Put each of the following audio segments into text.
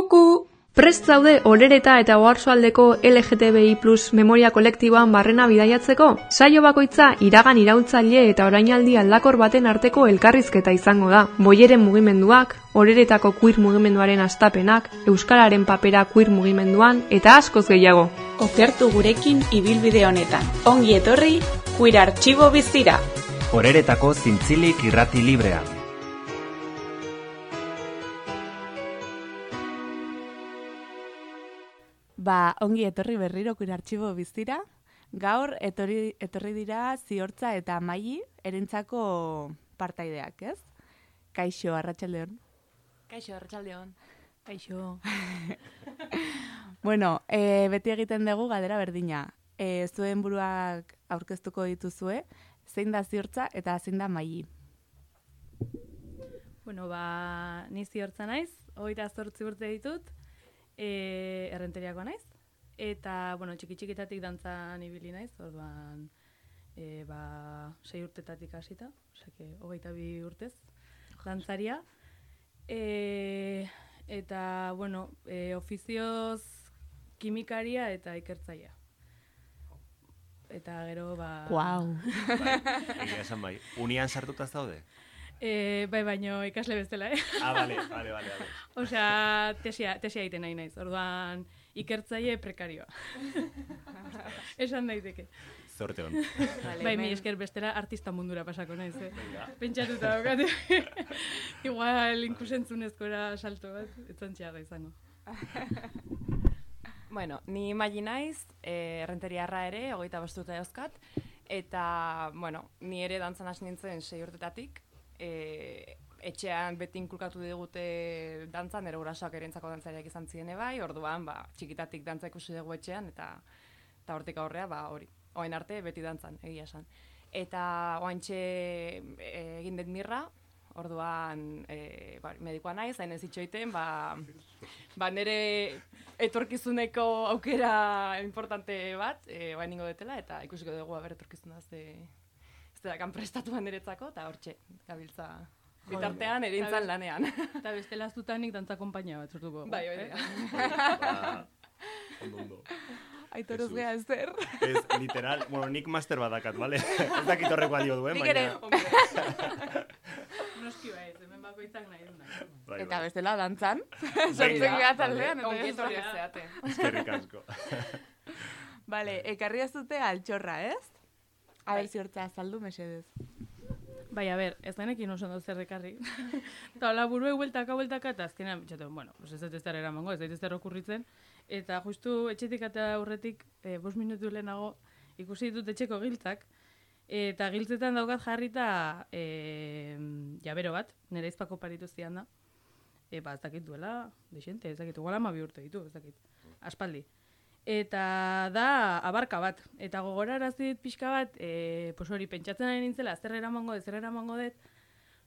Kuku! Prest zaude olereta eta oarsoaldeko LGTBI plus memoria kolektiboan barrena bidaiatzeko? Saio bakoitza iragan iraultzaile eta orainaldi aldakor baten arteko elkarrizketa izango da. Boieren mugimenduak, oreretako queer mugimenduaren astapenak, euskararen papera queer mugimenduan eta askoz gehiago. Okertu gurekin ibilbide honetan. Ongi etorri, queer artxibo bizira. Oreretako zintzilik irrati librean. Ba, ongi etorri berriro kure artxibo biztira. Gaur etorri, etorri dira ziortza eta maili erentzako partaideak, ez? Kaixo, arratsaldeon. Kaixo, arratsaldeon. Kaixo. bueno, e, beti egiten dugu gadera berdina. E, zuen buruak aurkeztuko dituzue, zein da ziortza eta zein da maili. Bueno, ba, ni ziortza naiz, hogeita zortzi urte ditut, e, errenteriakoa naiz. Eta, bueno, txiki txikitatik dantzan ibili naiz, orduan, e, ba, sei urtetatik hasita, osake, hogeita bi urtez, dantzaria. E, eta, bueno, e, ofizioz kimikaria eta ikertzaia. Eta gero, ba... Wow. Bai, esan bai. Unian sartuta zaude? E, bai, baino ikasle bestela, eh? Ah, bale, bale, bale. bale. Osea, tesia, tesia egiten nahi naiz. Orduan, ikertzaile prekarioa. Esan daiteke. Zorte hon. bai, mi esker bestera artista mundura pasako naiz, eh? Pentsatuta daukate. Igual inkusentzunezkora salto bat, etzan txarra izango. Bueno, ni maili naiz, eh, errenteriarra ere, hogeita bostuta euskat, eta, bueno, ni ere dantzan hasi nintzen sei urtetatik, e, etxean beti inkulkatu digute dantzan, ere gurasoak erentzako dantzariak izan ziren bai, orduan, ba, txikitatik dantza ikusi dugu etxean, eta, eta hortik aurrea, ba, hori, oen arte beti dantzan, egia esan. Eta oantxe e, egin dut mirra, orduan e, ba, medikoa naiz, hain ez itxoiten, ba, ba nire etorkizuneko aukera importante bat, e, oain ingo detela, eta ikusiko dugu haber etorkizuna ze, ez da prestatuan niretzako, eta hortxe, gabiltza bitartean erintzan lanean. Eta beste lazutanik dantza kompainia bat sortuko. Bai, hori. Ba, ondo, ondo. Aitoruz Jesus. gea zer. Ez, literal, bueno, nik master badakat, bale? Ez dakit horreko adio duen, Nik baina... ere. Noski bai, hemen bakoitzak nahi du nahi. Bai, Eta bai. bestela dantzan. Sortzen gara taldean. eta ez etorri da. zeate. Eskerrik asko. Vale, ekarri ez dute altxorra, ez? A Bai. ber, ziortza, azaldu mesedez. Bai, a ber, ez denekin oso ondo zer ekarri. Eta hola buruek bueltaka, bueltaka, eta azkenean, bitxatu, bueno, pues ez dut ez dara eramango, ez dut ez okurritzen. Eta justu etxetik eta aurretik, e, bos minutu lehenago, ikusi ditut etxeko giltzak, eta giltzetan daukat jarrita e, jabero bat, nire izpako paritu zian da. E, ba, ez dakit duela, desente, ez dakit, igual ama bi urte ditu, ez dakit, aspaldi. Eta da abarka bat. Eta gogorarazi dit pixka bat, e, pues hori pentsatzen ari nintzela, zer eramango dut, zer eramango dut,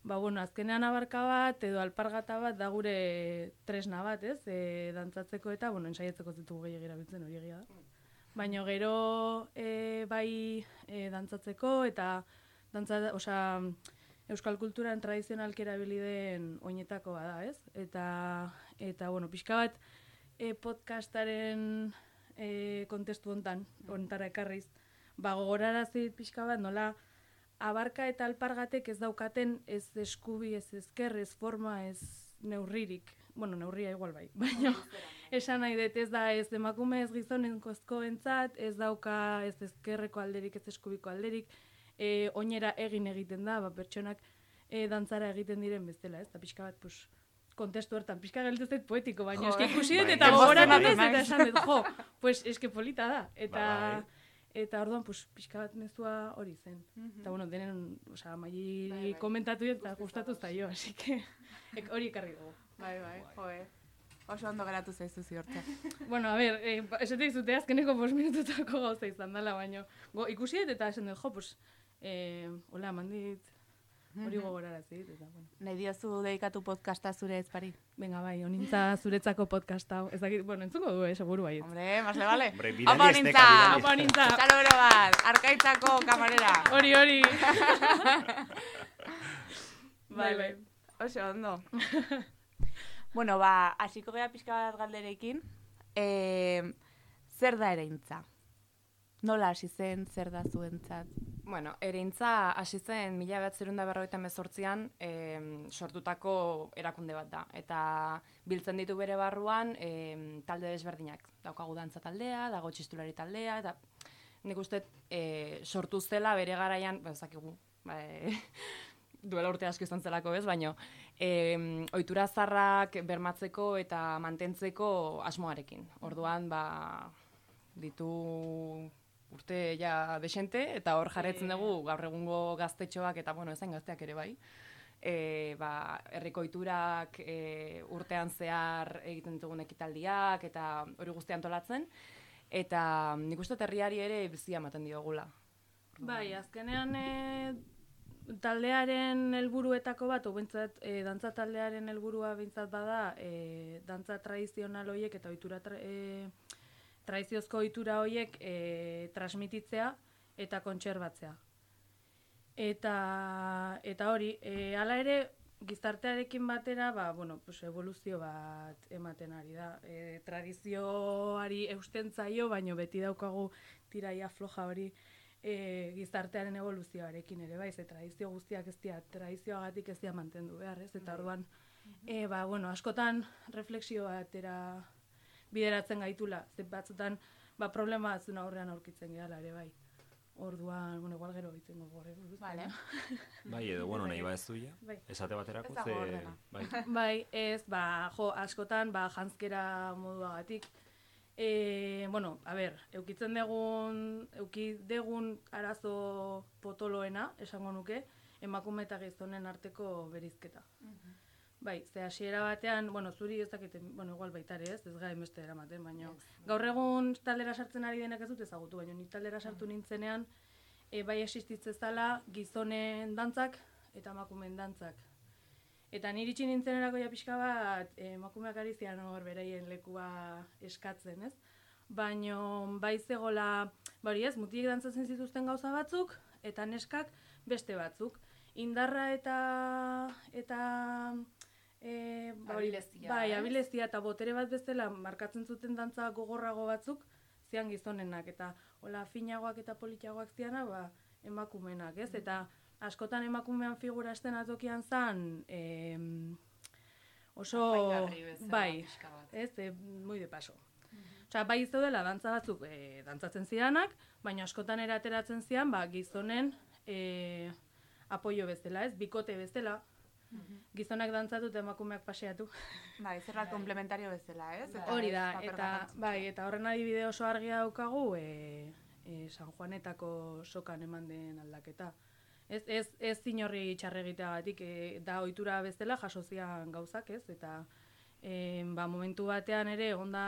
ba, bueno, azkenean abarka bat, edo alpargata bat, da gure tresna bat, ez, e, dantzatzeko eta, bueno, ensaiatzeko ditugu gehiagia erabiltzen hori egia da. Baina gero e, bai e, dantzatzeko eta dantza, osea, euskal kulturan tradizionalki erabili den oinetako bada, ez? Eta, eta bueno, pixka bat e, podcastaren e, kontestu hontan, hontara ekarriz, ba, gogorarazi pixka bat nola abarka eta alpargatek ez daukaten ez eskubi, ez ezker, ez forma, ez neurririk. Bueno, neurria igual bai, baina esan nahi dut ez da ez emakume ez gizonen entzat, ez dauka ez ezkerreko alderik, ez eskubiko alderik, e, oinera egin egiten da, ba, pertsonak e, dantzara egiten diren bezala, ez da pixka bat, pues, kontestu hortan, pixka gelditu zait poetiko, baina eske ikusi dut Bai. eta gogoratu Emozionatu naiz eta esan dut, jo, pues eske polita da. Eta Bai. eta orduan pues pixka bat mezua hori zen. Eta bueno, denen, osea, maili Bai, bai. komentatu dut eta gustatu zaio, así que ek- hori ekarri dugu. Bai, bai, joe. Oso ondo geratu zaizu ziortza. Bueno, a ver, eh, ba- esate dizute azkeneko bost minututako gauza izan dela, baina go, ikusi dut eta esan dut, jo, pues, eh, hola, mandit, hori gogorarazi dit, eta, bueno. Nahi diozu dedikatu podcasta zure ezpari. Venga, bai, onintza zuretzako podcast hau. Ez dakit, bueno, entzuko du, eh, seguru bai. Hombre, más le vale. Hombre, bidali Apa esteka, nintza! bidali. Apa onintza! Saludero bat, arkaitzako kamarera. Hori, hori! Bai, bai. Oso ondo. Bueno, ba, hasiko gea pixka bat galderekin. E, zer da ereintza? Nola hasi zen, zer da zuentzat? Bueno, ereintza hasi zen mila bat berroita mezortzian em, sortutako erakunde bat da. Eta biltzen ditu bere barruan em, talde desberdinak. Daukagu dantza taldea, dago txistulari taldea, eta nik uste e, sortu zela bere garaian, ez dakigu, ba, e, duela urte asko izan zelako ez, baino, e, ohitura zarrak bermatzeko eta mantentzeko asmoarekin. Orduan, ba, ditu urte ja desente, eta hor jarretzen dugu gaur egungo gaztetxoak, eta bueno, ezain gazteak ere bai, e, ba, herriko ohiturak e, urtean zehar egiten dugun ekitaldiak, eta hori guztian antolatzen, eta nik uste herriari ere bizia ematen diogula. Bai, azkenean e, taldearen helburuetako bat, o bentsat, e, dantza taldearen helburua bintzat bada, e, dantza tradizional horiek eta ohitura tra, e, tradiziozko ohitura horiek e, transmititzea eta kontserbatzea. Eta, eta hori, e, hala ere, gizartearekin batera, ba, bueno, pues, evoluzio bat ematen ari da. E, tradizioari eusten zaio, baino beti daukagu tiraia floja hori e, gizartearen evoluzioarekin ere, bai, ze tradizio guztiak ez dira, tradizioagatik ez dira mantendu behar, ez? Eta orduan, e, ba, bueno, askotan refleksio batera bideratzen gaitula, ze batzutan, ba, problema batzun aurrean aurkitzen gehala ere, bai. Orduan, bueno, igual gero egiten dugu horre. Vale. Bai, edo, bueno, nahi ba ez duia. Bai. Esate baterako, ze... Bai. Bai, ez, ba, jo, askotan, ba, jantzkera moduagatik. E, bueno, a ber, eukitzen degun, euki degun arazo potoloena, esango nuke, emakume eta gizonen arteko berizketa. Bai, ze hasiera batean, bueno, zuri ez dakite, bueno, igual baita ere ez, ez gai beste eramaten, baina gaur egun taldera sartzen ari denak ez dut ezagutu, baina ni taldera sartu nintzenean, e, bai existitze zala gizonen dantzak eta emakumeen dantzak. Eta niri itxi nintzenerako ja pixka bat, eh, emakumeak ari zian hor beraien lekua eskatzen, ez? Baino bai zegola, bari ez, mutiek dantzatzen zituzten gauza batzuk, eta neskak beste batzuk. Indarra eta eta e, hori- Abilezia, bai, ez? abilezia eta botere bat bezala markatzen zuten dantza gogorrago batzuk zian gizonenak eta hola finagoak eta politiagoak ziana ba emakumenak, ez? Eta askotan emakumean figura estenatokian zan em, oso bezala, bai, ez, e, muy de paso. Osea, bai zeudela dantza batzuk e, dantzatzen zidanak, baina askotan era ateratzen zian, ba, gizonen e, apoio bezala, ez, bikote bezala. Gizonak dantzatu eta emakumeak paseatu. Bai, zerbait komplementario bezala, ez? Eta Hori da, eta bai, eta horren adibide oso argia daukagu e, e, San Juanetako sokan eman den aldaketa. Ez, ez, ez inorri txarregiteagatik e, da ohitura bezala jaso zian gauzak, ez? Eta e, ba, momentu batean ere egonda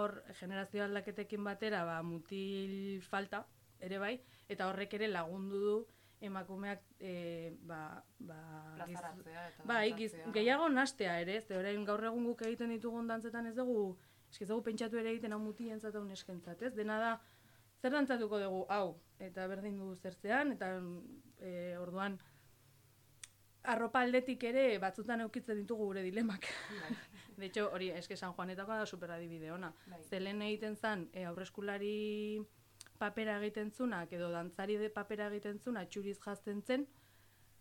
hor generazio aldaketekin batera ba, mutil falta ere bai, eta horrek ere lagundu du emakumeak e, ba, ba, Plazaratzea eta Bai, giz, gehiago nastea ere, ez, orain gaur egun guk egiten ditugun dantzetan ez dugu, eski ez dugu pentsatu ere egiten hau mutientzat hau neskentzat, ez? Dena da, zer dantzatuko dugu, hau, eta berdin du zertzean, eta e, orduan, arropa aldetik ere batzutan eukitzen ditugu gure dilemak. De hecho, hori, eske San Juanetakoa da super adibide ona. Bai. Zelen egiten zan, e, aurreskulari papera egiten zunak, edo dantzari de papera egiten zuna, txuriz jazten zen,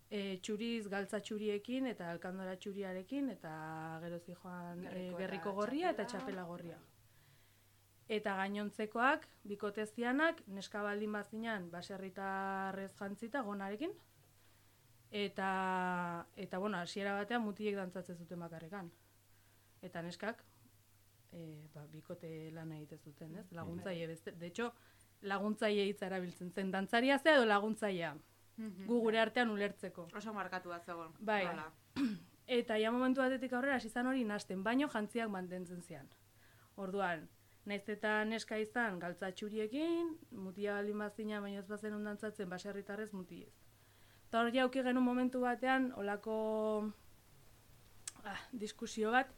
e, txuriz galtza txuriekin eta alkandora txuriarekin eta gero joan Gerriko e, gerriko gorria eta txapela. txapela gorria. Eta gainontzekoak, bikotezianak, neska baldin bazinan, baserritarrez jantzita gonarekin. Eta, eta bueno, hasiera batean mutilek dantzatzen zuten bakarrekan. Eta neskak, e, ba, bikote lana egiten zuten, ez? Laguntzaile beste. De hecho, laguntzaile hitza erabiltzen zen. Dantzaria zea edo laguntzailea. Gu gure artean ulertzeko. Oso markatu bat zegoen. Bai. Hala. Eta ja momentu batetik aurrera hasi izan hori nasten, baino jantziak mantentzen zian. Orduan, naiz eta neska izan galtza txuriekin, mutia baldin bazina, baino ez bazen ondantzatzen baserritarrez mutilez. Eta hor jauki genuen momentu batean, olako ah, diskusio bat,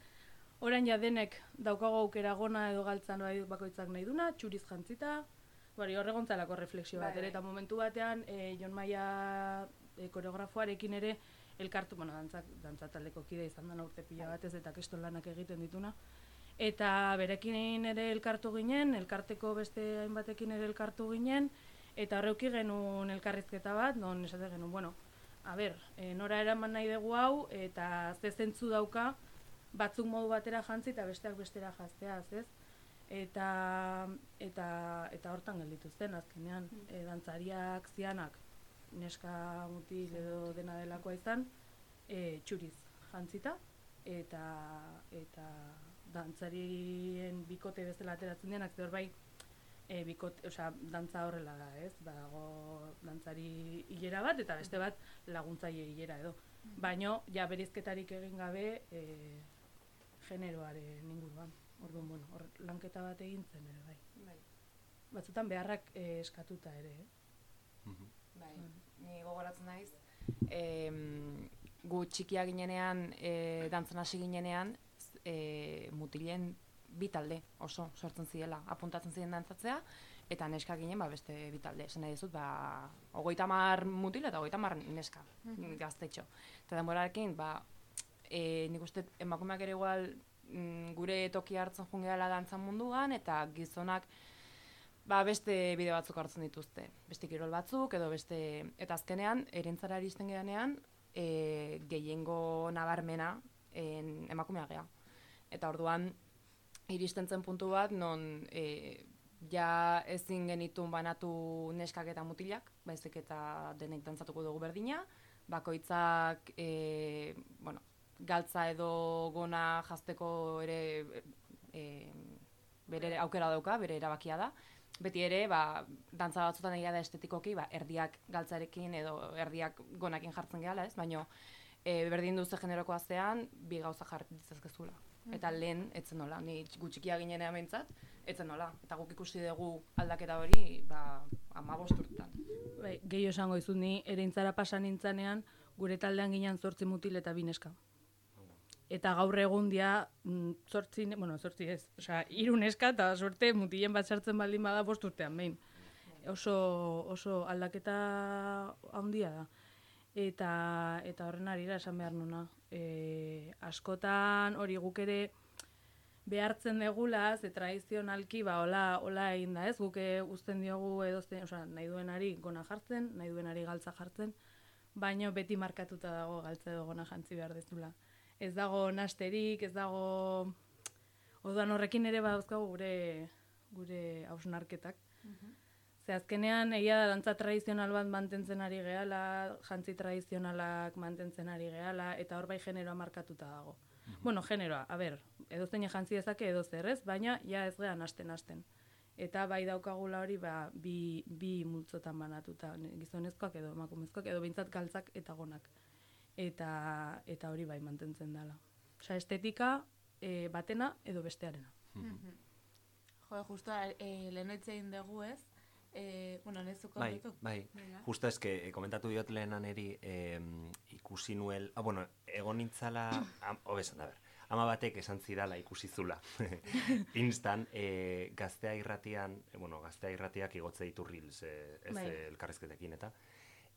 orain ja denek daukago aukera gona edo galtzan bai bakoitzak nahi duna, txuriz jantzita, Bari, hor egontzalako refleksio bat, Bai, ere, bai. eta momentu batean, e, Jon Maia e, koreografoarekin ere elkartu, bueno, dantzak, dantza taldeko kide izan dana urte pila batez eta kesto lanak egiten dituna. Eta berekin ere elkartu ginen, elkarteko beste hainbatekin ere elkartu ginen, eta horreuki genuen elkarrizketa bat, non esate genuen, bueno, a ber, e, nora eraman nahi dugu hau, eta ze zentzu dauka, batzuk modu batera jantzi eta besteak bestera jazteaz, ez? Eta, eta, eta hortan gelditu zen, azkenean, e, dantzariak, zianak, neska mutil edo dena delakoa izan, e, txuriz jantzita, eta, eta dantzarien bikote bezala ateratzen denak, zer bai, e, bikote, osea, dantza horrela da, ez? Badago dantzari hilera bat, eta beste bat laguntzaile hilera edo. Baino, ja berizketarik egin gabe, e, generoaren inguruan. Orduan, bueno, hor lanketa bat egin zen ere, bai. Bai. Batzutan beharrak e, eskatuta ere, eh? Bai, ni gogoratzen naiz. Em, gu txikia ginenean, e, dantzan hasi ginenean, e, mutilen bi talde oso sortzen ziela, apuntatzen ziren dantzatzea, eta neska ginen ba, beste bi talde. Esan nahi dizut, ba, ogoita mar mutil eta ogoita mar neska, gaztetxo. Eta denborarekin, ba, e, nik uste emakumeak ere igual mm, gure toki hartzen jungeala dantzan munduan, eta gizonak ba, beste bide batzuk hartzen dituzte. Beste kirol batzuk, edo beste... Eta azkenean, erentzara iristen geanean, e, gehiengo nabarmena en, emakumea gea. Eta orduan, iristen zen puntu bat, non e, ja ezin genitun banatu neskak eta mutilak, baizik eta denek dantzatuko dugu berdina, bakoitzak, e, bueno, galtza edo gona jazteko ere e, bere aukera dauka, bere erabakia da. Beti ere, ba, dantza batzutan egia da estetikoki, ba, erdiak galtzarekin edo erdiak gonakin jartzen gehala, ez? Baina e, berdin duze generoko azean, bi gauza jarri ditzazkezula. Eta lehen, etzen nola, ni gutxikia ginenean behintzat, etzen nola. Eta guk ikusi dugu aldaketa hori, ba, ama urtetan. Bai, gehiago esango dizut ni erintzara pasa nintzanean gure taldean ginen zortzi mutil eta bineska. Eta gaur egun dia mm, bueno, zortzi ez, osea, hiru neska eta sorte mutilen bat sartzen baldin bada bost urtean behin. Oso, oso aldaketa handia da. Eta, eta horren arira esan behar nuna. E, askotan hori guk ere behartzen degula, ze tradizionalki ba hola hola egin da, ez? Guk eh, uzten diogu edozein, osea, nahi duenari gona jartzen, nahi duenari galtza jartzen, baino beti markatuta dago galtza edo gona jantzi behar dezula. Ez dago nasterik, ez dago Orduan horrekin ere badauzkagu gure gure hausnarketak. Ze azkenean egia da dantza tradizional bat mantentzen ari gehala, jantzi tradizionalak mantentzen ari gehala, eta hor bai generoa markatuta dago. Bueno, generoa, a ber, edo zein jantzi dezake edo zer ez, baina ja ez gehan hasten hasten. Eta bai daukagula hori ba, bi, bi multzotan banatuta, ne- gizonezkoak edo emakumezkoak, edo behintzat galtzak eta gonak. Eta, eta hori bai mantentzen dela. Osea, estetika e, batena edo bestearena. Jo, justo e, lehen egin dugu ez, e, bueno, nezuko Bai, bai. Venga. Justo eske eh, komentatu diot lehenan eri eh, ikusi nuel, ah, bueno, egon nintzala, am, hobesan, a ber, ama batek esan zidala ikusi zula. Instan, eh, gaztea irratian, eh, bueno, gaztea irratiak igotze ditu reels, eh, ez Bai. elkarrizketekin eta,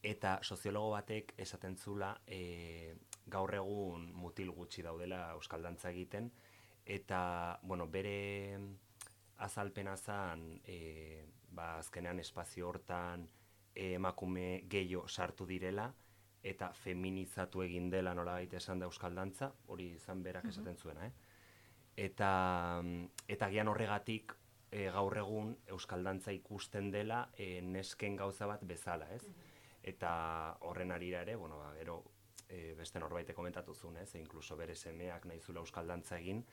eta soziologo batek esaten zula eh, gaur egun mutil gutxi daudela euskal dantza egiten, eta, bueno, bere azalpena zen, e, ba, azkenean espazio hortan e, emakume gehiago sartu direla, eta feminizatu egin dela nola esan da euskal dantza, hori izan berak esaten zuena, eh? Eta, mm, eta gian horregatik e, gaur egun euskal dantza ikusten dela e, nesken gauza bat bezala, ez? Eta horren arira ere, bueno, ba, gero e, beste norbaitek komentatu zuen, ez? E, inkluso bere semeak nahi zula euskal dantza egin,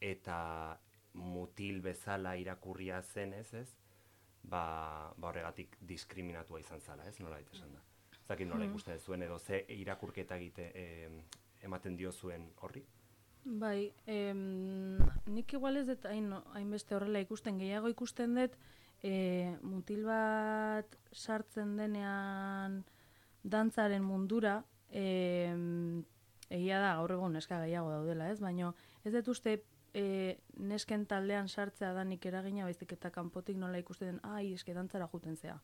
eta mutil bezala irakurria zen, ez, ez? Ba, ba horregatik diskriminatua izan zala, ez? Nola esan da. Ez dakit nola ikusten zuen edo ze irakurketa egite em, ematen dio zuen horri? Bai, em, nik igual ez dut hain, hainbeste horrela ikusten, gehiago ikusten dut e, mutil bat sartzen denean dantzaren mundura, em, egia da gaur egun neska gehiago daudela, ez? Baina ez dut uste e, nesken taldean sartzea danik eragina, baizik eta kanpotik nola ikusten den, ai, eske dantzara juten zea.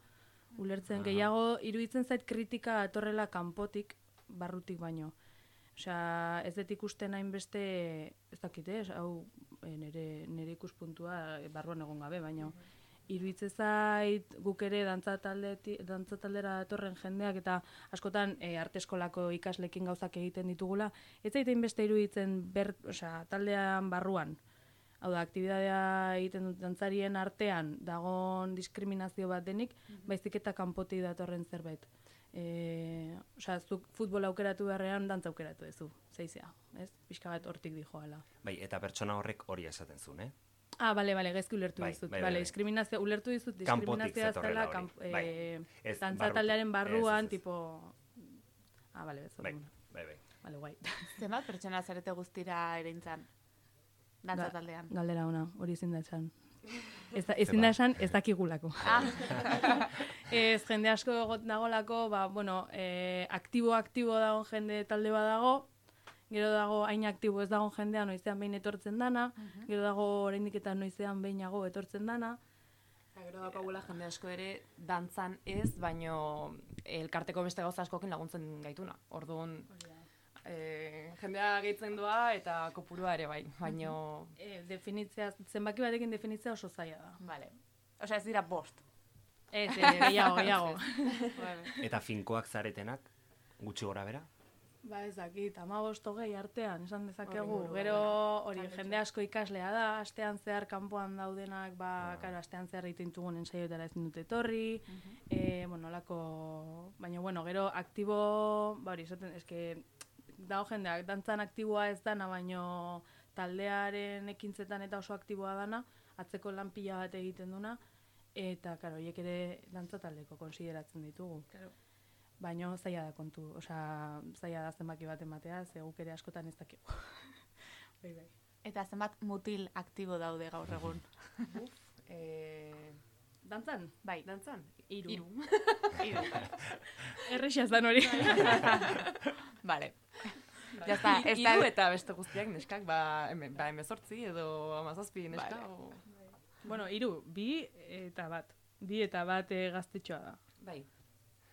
Ulertzen, gehiago iruditzen zait kritika atorrela kanpotik, barrutik baino. Osea, ez dut ikusten hainbeste, ez dakit, ez, hau e, nire, nire ikuspuntua e, barruan egon gabe, baina iruditze zait guk ere dantza taldeti, dantza taldera datorren jendeak eta askotan e, arte eskolako ikaslekin gauzak egiten ditugula, ez zaitein beste iruditzen ber, osea, taldean barruan. Hau da, aktibidadea egiten dut dantzarien artean dagon diskriminazio bat denik, baizik eta kanpoti datorren zerbait. E, osea, zuk futbol aukeratu beharrean dantza aukeratu duzu, zeizea, ez? Pixka bat hortik dijoala. Bai, eta pertsona horrek hori esaten zuen, eh? Ah, bale, bale, gaizki ulertu Bai, dizut. bai, bai, bale, bai. diskriminazio, ulertu dizut, diskriminazioa zetorrela zela, hori. kanp, Bai. eh, barru- taldearen ez, barruan, ez, ez. tipo... Ah, bale, ez Bai, bueno. bai, bai. Bale, guai. Zenbat pertsona zarete guztira erintzan? Dantza Ga- taldean. Galdera ona, hori ezin da esan. Ez da, ezin da esan, ez dakigulako. Ah, ez jende asko egot nagolako, ba, bueno, eh, aktibo-aktibo dago jende talde bat dago, gero dago hain aktibo ez dago jendea noizean behin etortzen dana, gero dago oraindik eta noizean behinago etortzen dana, Eta gero daukagula jende asko ere dantzan ez, baino elkarteko beste gauza askokin laguntzen gaituna. Orduan, e, jendea gehitzen doa eta kopurua ere bai, baino... e, definitzea, zenbaki batekin definitzea oso zaila da. vale. Osea, ez dira bost. Ez, eh, gehiago, gehiago. Eta finkoak zaretenak, gutxi gora bera? Ba ez dakit, ama hogei artean, esan dezakegu. inguru Gero hori, jende asko ikaslea da, astean zehar kanpoan daudenak, ba, karo, astean zehar egiten ditugun ensaioetara ezin dute etorri, eh, bueno, olako, baina, bueno, gero aktibo, ba hori, esaten, eske, dago jendeak, dantzan aktiboa ez dana, baino taldearen ekintzetan eta oso aktiboa dana, atzeko lan pila bat egiten duna, eta, karo, horiek ere dantza taldeko konsideratzen ditugu. Baino zaila da kontu, osea, zaila da zenbaki bat ematea, ze guk ere askotan ez dakigu. bai, bai. Eta zenbat mutil aktibo daude gaur egun. E, Dantzan? bai, dantzan? Hiru. Hiru. Hiru. Errexaz dan hori. vale. Ya está, ez da... Eta beste guztiak neskak, ba, eme, ba emezortzi edo amazazpi neska. Vale. o- bueno, hiru, bi eta bat. Bi eta bat e, gaztetxoa da. Bai.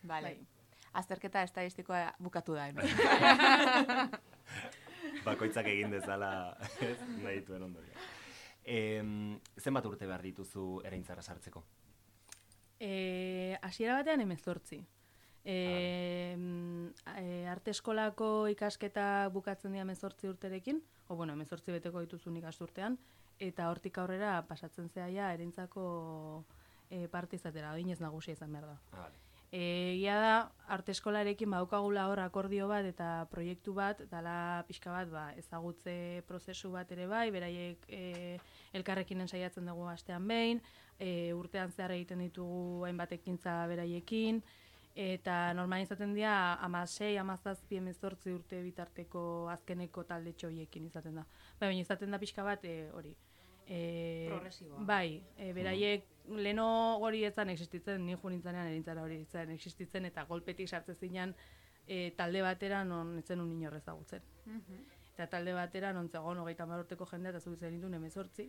Vale. Bai. Azterketa estadistikoa bukatu da hemen. Bakoitzak egin dezala ez, nahi dituen ondorio. Em, zenbat urte behar dituzu ereintzara sartzeko? E, hasiera batean emezortzi. E, e, arte eskolako ikasketa bukatzen dira emezortzi urterekin, o bueno, emezortzi beteko dituzun ikasturtean, eta hortik aurrera pasatzen zeaia erintzako e, parte izatera, adinez nagusia izan behar da. Ah, vale. Egia da, arte eskolarekin baukagula hor akordio bat eta proiektu bat, dala pixka bat ba, ezagutze prozesu bat ere bai, beraiek e, elkarrekin ensaiatzen dugu astean behin, e, urtean zehar egiten ditugu hainbat ekintza beraiekin, eta normal izaten dira amasei, amazazpi, emezortzi urte bitarteko azkeneko talde txoiekin izaten da. Bai, baina izaten da pixka bat e, hori. E, Progresiboa. Bai, e, beraiek leno hori etzan existitzen, ni jo nintzanean erintzara hori etzan existitzen, eta golpetik sartzen zinean e, talde batera non etzen un inorrez ezagutzen. Eta talde batera non zegoen hogeita hamar urteko jendea eta zubitzen ditun emezortzi,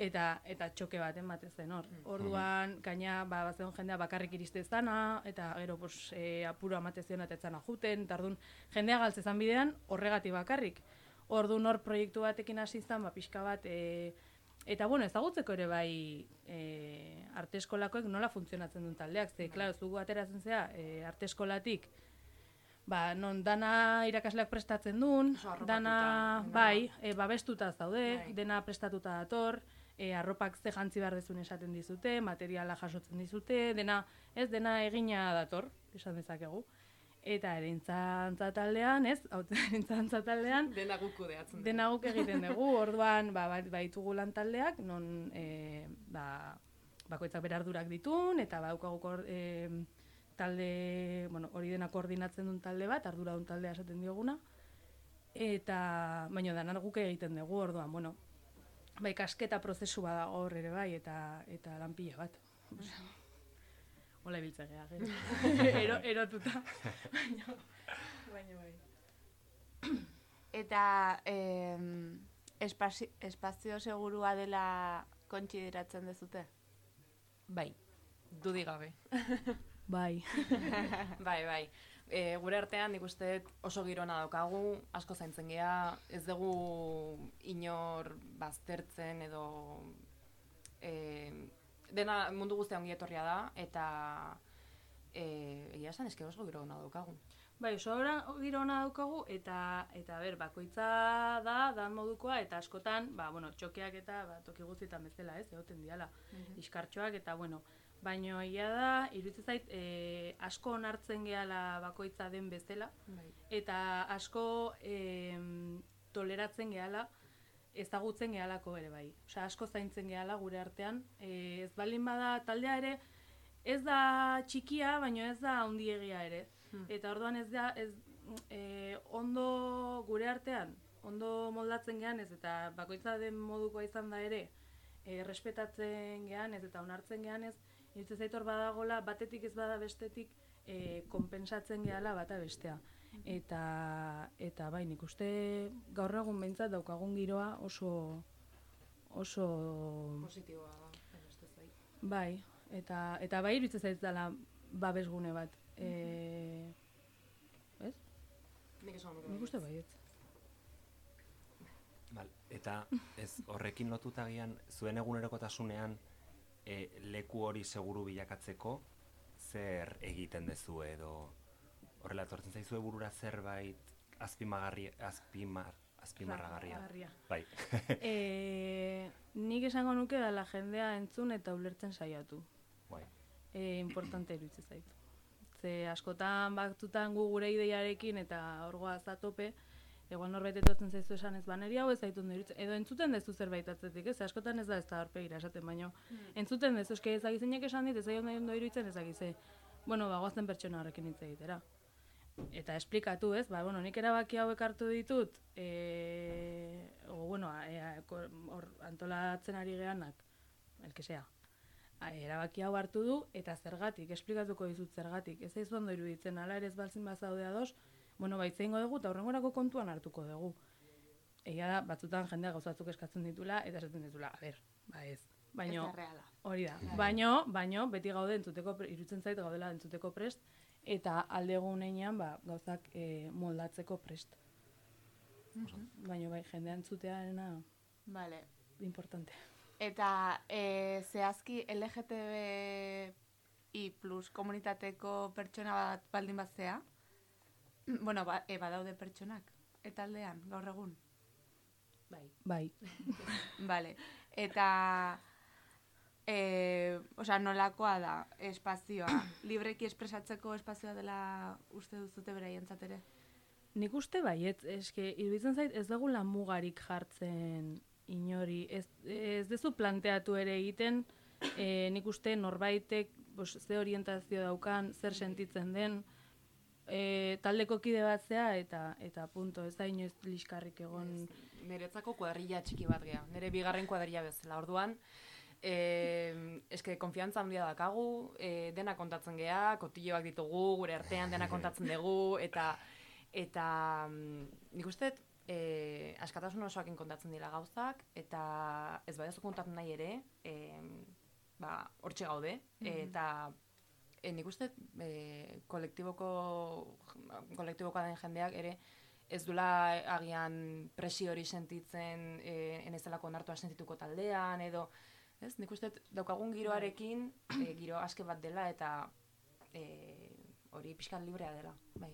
eta eta txoke baten batez zen hor. Orduan, gaina, ba, bazen jendea bakarrik iriste zana, eta gero, pues, e, apuro amate zion eta etzana juten, eta orduan, jendea galtzezan bidean horregati bakarrik. Orduan hor proiektu batekin hasi izan, ba, pixka bat, e, eta bueno, ezagutzeko ere bai e, arte eskolakoek nola funtzionatzen duen taldeak, ze, klaro, zugu ateratzen zea, e, arte eskolatik, ba, non dana irakasleak prestatzen duen, dana, bai, e, babestuta zaude, Bai. dena prestatuta dator, e, arropak ze jantzi behar dezun esaten dizute, materiala jasotzen dizute, dena, ez dena egina dator, esan dezakegu. Eta erintzantza taldean, ez, hau erintzantza taldean, Dena guk kudeatzen. dena guk egiten dugu, orduan ba, ba- baitugu lan taldeak, non e, ba, bakoitzak bere ardurak ditun, eta badaukagu kor, e, talde, bueno, hori dena koordinatzen duen talde bat, ardura duen taldea esaten dioguna, eta, baina dana guk egiten dugu, orduan, bueno, bai kasketa prozesu bada hor ere bai, eta, eta lanpila bat. Hola ibiltzen geha. Ero, erotuta. baina, baina bai. Eta em, espazio, espazio segurua dela kontsideratzen dezute? Bai, dudi gabe. Bai. bai, bai. e, gure artean nik uste oso girona daukagu, asko zaintzen gea, ez dugu inor baztertzen edo e, dena mundu guztia ongi etorria da, eta e, egia esan eske oso girona daukagu. Bai, oso giro ona daukagu eta eta ber, bakoitza da dan modukoa eta askotan, ba bueno, txokeak eta ba toki guztietan bezala, ez, egoten diala. Iskartxoak eta bueno, baino egia da, iruditzen zait e, asko onartzen gehala bakoitza den bezala Bai. eta asko em, toleratzen gehala ezagutzen gehalako ere bai. Osea, asko zaintzen gehala gure artean. E, ez balin bada taldea ere, ez da txikia, baino ez da handiegia ere. Eta orduan ez da, ez, e, ondo gure artean, ondo moldatzen gehan ez, eta bakoitza den modukoa izan da ere, e, respetatzen gehan ez, eta onartzen gehan ez, iruditzen zait hor badagola, batetik ez bada bestetik, e, konpensatzen gehala bata bestea. Eta, eta bai, nik uste gaur egun behintzat daukagun giroa oso oso Positiboa da, zait. bai, eta, eta bai iruditzen zait dela babesgune bat. E, ez? Nik esan nuke. Nik uste baietz. Bal, eta ez horrekin lotuta gian zuen egunerokotasunean e, leku hori seguru bilakatzeko zer egiten dezu edo horrela etortzen zaizue burura zerbait azpimagarri azpimar azpimarragarria. Ragarria. Bai. e, nik esango nuke dela jendea entzun eta ulertzen saiatu. bai. e, importante iruditzen zait. Ze askotan baktutan gu gure ideiarekin eta orgoa zatope, egon norbait etortzen zaizu esan ez baneri hau ez zaitu iruditzen. Edo entzuten dezu zerbait atzetik, ez? Askotan ez da ez da horpegira esaten, baino entzuten dezu, eske ezagizeinek esan dit, ez ondo ondo iruditzen ezagize. Bueno, ba, goazen pertsona horrekin hitz egitera. Eta esplikatu, ez? Ba, bueno, nik erabaki hauek hartu ditut, e, o, bueno, e, hor antolatzen ari gehanak, el que sea, A, erabaki hau hartu du eta zergatik, esplikatuko dizut zergatik. Ez zaizu ondo iruditzen, ala ere ez balzin bazaude ados, bueno, baitze ingo dugu eta horrengorako kontuan hartuko dugu. Egia da, batzutan jendea gauzatzuk eskatzen ditula eta esaten ditula, a ber, ba ez. Baino, hori da. Baino, baino, beti gaude entzuteko, iruditzen zait gaudela entzuteko prest, eta alde egunean, ba, gauzak e, moldatzeko prest. Baino, bai, jendea entzutearena Vale. importante. Eta e, zehazki LGTBI plus komunitateko pertsona bat baldin bat zea, bueno, ba, e, badaude pertsonak, eta aldean, gaur egun. Bai. Bai. Vale. Eta, e, osea, nolakoa da espazioa, libreki espresatzeko espazioa dela uste duzute beraientzat ere? Nik uste baiet, eske, iruditzen zait ez dugula mugarik jartzen inori. Ez, ez dezu planteatu ere egiten, e, nik uste norbaitek bos, ze orientazio daukan, zer sentitzen den, e, taldeko kide bat zea, eta, eta punto, ez da inoiz liskarrik egon. Niretzako kuadrilla txiki bat gea, nire bigarren kuadrilla bezala. Orduan, eh, eske konfiantza handia dakagu, eh, dena kontatzen gea, kotilloak ditugu, gure artean dena kontatzen dugu, eta eta mm, nik uste dut, eh, askatasun osoakin kontatzen dira gauzak, eta ez badazu kontatu nahi ere, eh, ba, hortxe gaude, eta e, nik uste e, kolektiboko, kolektibokoa den jendeak ere ez dula agian presio hori sentitzen e, enezelako onartua sentituko taldean edo ez nik uste daukagun giroarekin e, giro aske bat dela eta e, hori pixkat librea dela bai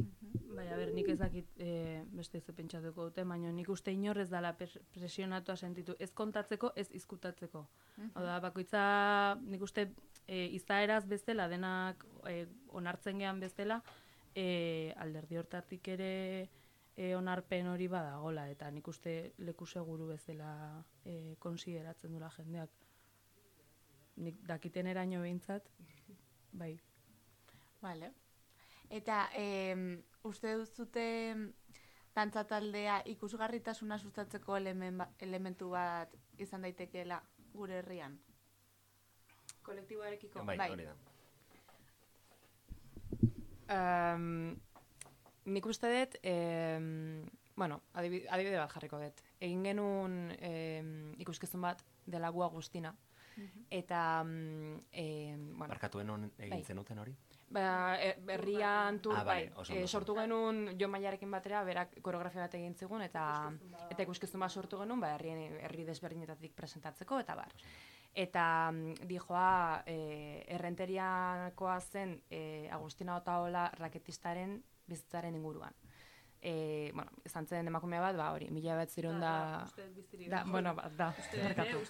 Bai, a ber, nik ez dakit e, beste ze pentsatuko dute, baina nik uste inor ez dala pres- presionatua sentitu. Ez kontatzeko, ez izkutatzeko. Hau da, bakoitza nik uste e, izaeraz bezala, denak e, onartzen gehan bezala, e, alderdi hortatik ere e, onarpen hori badagola, eta nik uste leku seguru bezala e, konsideratzen dula jendeak. Nik dakiten eraino behintzat, bai. Vale. Eta em, uste duzute dantza taldea ikusgarritasuna sustatzeko elemen ba- elementu bat izan daitekeela gure herrian. kolektiboarekiko Bai, bai. hori da. Um, nik uste dut, um, bueno, adibide, adibide bat jarriko dut. Egin genuen em, ikuskizun bat dela gu Agustina. Eta, mm, em, bueno, Barkatuen Bai. egin zenuten hori? Ba, e, berrian tur, Ah, bai, e, sortu genuen Jo Maiarekin batera, berak koreografia bat egin zigun, eta eta ikuskizun bat sortu genuen, ba, herri, herri desberdinetatik presentatzeko, eta bar. Eta mm, dijoa, e, errenteriakoa zen e, Agustina Otaola raketistaren bizitzaren inguruan. E, bueno, izan zen emakume bat, ba, hori, mila bat zirun da... Da, bueno, ba, da, barkatu.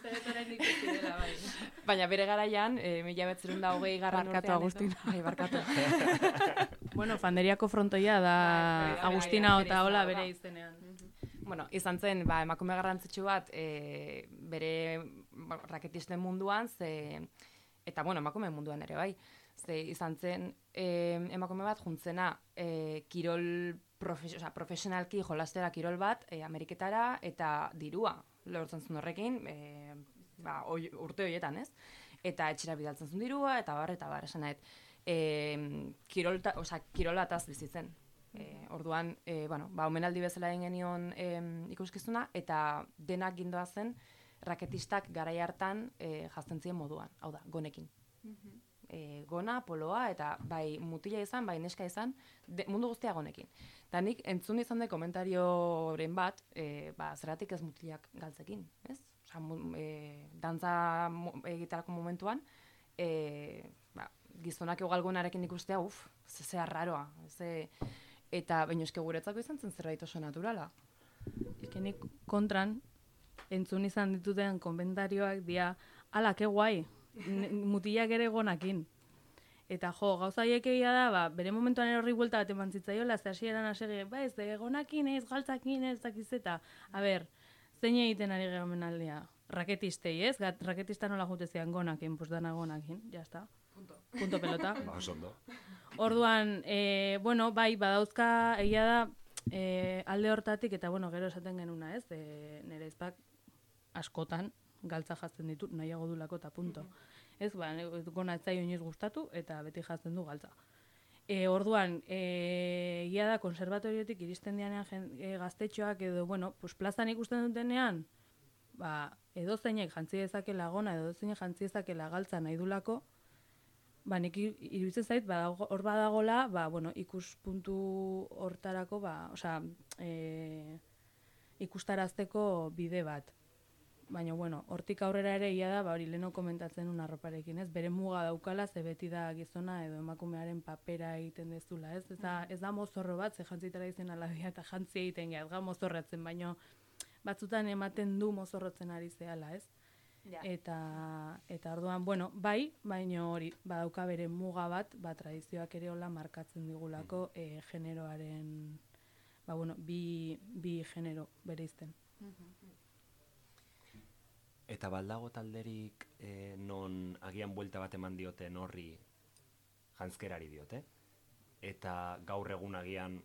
bai. Baina bere garaian, e, mila bat zirun da hogei garran Barkatu, urtean. Agustina. Ai, barkatu. Bueno, Fanderiako frontoia da Bai, Agustina Otaola izena, bere izenean. Bueno, izan zen, ba, emakume garrantzitsu bat, e, bere ba, raketisten munduan, ze, eta bueno, emakume munduan ere bai, ze izan zen e, emakume bat juntzena e, kirol profes, osea, profesionalki jolastera kirol bat e, Ameriketara eta dirua lortzen zuen horrekin, e, ba, oi, urte horietan, ez? Eta etxera bidaltzen zuen dirua, eta bar, eta bar, esan nahet. E, kirolta, osea, kirolataz bizi zen. E, orduan, e, bueno, ba, omenaldi bezala egin genion em, ikuskizuna, eta denak gindoa zen raketistak garai hartan e, jazten ziren moduan, hau da, gonekin. E, gona, poloa, eta bai mutila izan, bai neska izan, de, mundu guztia gonekin. Eta nik entzun izan de komentarioren bat, e, ba, zeratik ez mutilak galtzekin, ez? Osa, mu, e, dantza egiterako momentuan, e, ba, gizonak egalgunarekin ikustea, uf, ze, ze arraroa, ze, eta baino eske guretzako izan zen zerbait oso naturala. Eske nik kontran entzun izan dituten komentarioak dia, ala, ke guai, mutilak ere gonakin. Eta jo, gauza haiek egia da, ba, bere momentuan erorri buelta bat eman zitzaiola, ze hasieran hasege, ba ez, egonakin ez, galtzakin ez, dakiz eta, a ber, zein egiten ari gara omenaldia? Raketistei, ez? Gat, raketista nola jute zian gonakin, pues dana gonakin, ya está. Punto. Punto pelota. Ba, ondo. Orduan, e, bueno, bai, badauzka, egia da, e, alde hortatik, eta bueno, gero esaten genuna, ez? E, nire ezpak askotan galtza jazten ditu, nahiago dulako eta punto. Ez, ba, gona ez zaio inoiz gustatu, eta beti jazten du galtza. E, orduan, e, egia da, konservatoriotik iristen dianean jen, e, gaztetxoak edo, bueno, pues plazan ikusten dutenean, ba, edo zeinek jantzi dezakela gona, edo zeinek jantzi dezakela galtza nahi dulako, ba, nik iruditzen zait, badago- hor badagola, ba, bueno, ikuspuntu hortarako, ba, osea, e, ikustarazteko bide bat. Baina, bueno, hortik aurrera ere ia da, ba, hori leno komentatzen un arroparekin, ez? Bere muga daukala, ze beti da gizona edo emakumearen papera egiten dezula, ez? Ez da, ez da mozorro bat, ze jantzi tradizionala dira eta jantzi egiten gara, ez ga mozorratzen, baino batzutan ematen du mozorrotzen ari zehala, ez? Ja. Eta, eta orduan, bueno, bai, baino hori, badauka bere muga bat, ba, tradizioak ere hola markatzen digulako e, generoaren, ba, bueno, bi, bi genero bere izten. Eta baldago talderik eh, non agian buelta bat eman dioten horri janzkerari diote. Eta gaur egun agian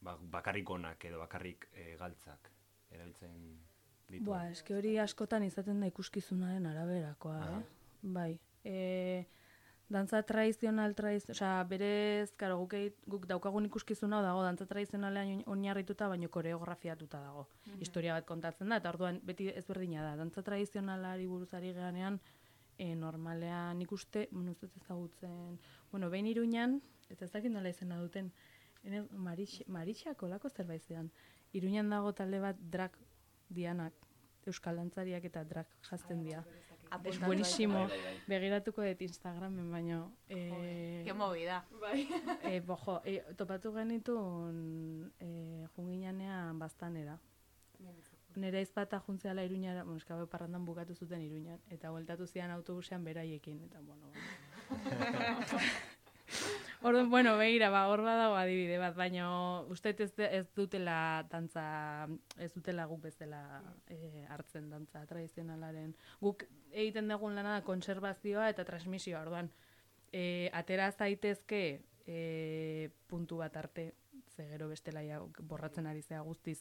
ba, bakarrik onak edo bakarrik eh, galtzak erabiltzen ditu. Ba, eske hori askotan izaten da ikuskizunaren araberakoa, Aha. eh? Bai. E, dantza tradizional, tradiz, osea, berez, karo, guk, guk daukagun ikuskizuna dago, dantza tradizionalean oin- oinarrituta, baino koreografiatuta dago. Historia bat kontatzen da, eta orduan beti ezberdina da. Dantza tradizionalari buruzari geanean, e, normalean ikuste, bueno, ez dut ezagutzen, bueno, behin iruñan, eta ez dakit nola izena duten, ene, marix, marixak olako zerbait zean. Iruñan dago talde bat drag dianak, euskal dantzariak eta drag jazten dira. Es buenísimo, Bai, bai, bai. begiratuko dut Instagramen, baino... Eh, Ke movida. eh, bojo, eh, topatu genitun eh, junginanean baztanera. Nera izpata juntzeala iruñara, bueno, eskabe parrandan bukatu zuten iruñan, eta bueltatu zian autobusean beraiekin, eta bueno, Orduan, bueno, begira, ba, hor badago adibide bat, baina uste ez, ez dutela dantza, ez dutela guk bezala e, hartzen dantza tradizionalaren. Guk egiten dugun lana da konservazioa eta transmisioa, orduan, e, atera zaitezke e, puntu bat arte, ze gero bestela ja borratzen ari zea guztiz,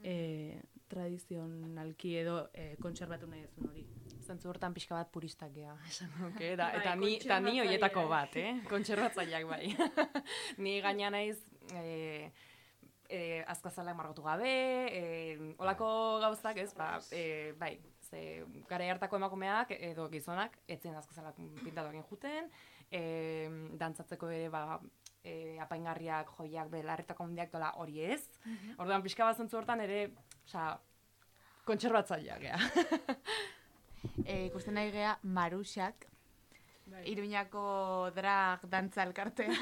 e, tradizionalki edo e, kontserbatu nahi duzun hori. Zentzu hortan pixka bat puristak gea, esan nuke, eta, Bai, eta, ni, eta ni hoietako bat, eh? Kontserbatzaileak bai. ni gaina naiz, e, e, azkazalak margotu gabe, e, olako gauzak, ez, ba, e, bai, ze, gara hartako emakumeak edo gizonak, etzen azkazalak pintatu egin juten, e, dantzatzeko ere, ba, e, apaingarriak, joiak, belarretako handiak dola hori ez. Orduan, pixka bat zentzu hortan ere, osea, kontserbatzaileak, gea. E, ikusten nahi gea Maruxak, Iruñako drag dantza elkartea.